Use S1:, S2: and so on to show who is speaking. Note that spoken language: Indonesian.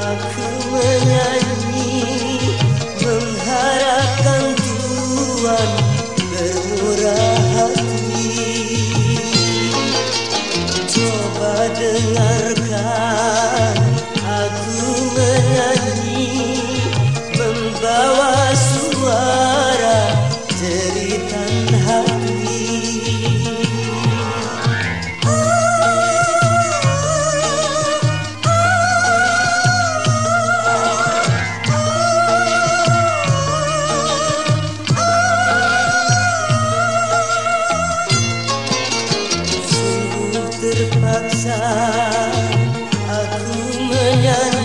S1: aku menyanyi mengharapkan Tuhan bermurah hati. Coba dengarkan terpaksa. Aku menyanyi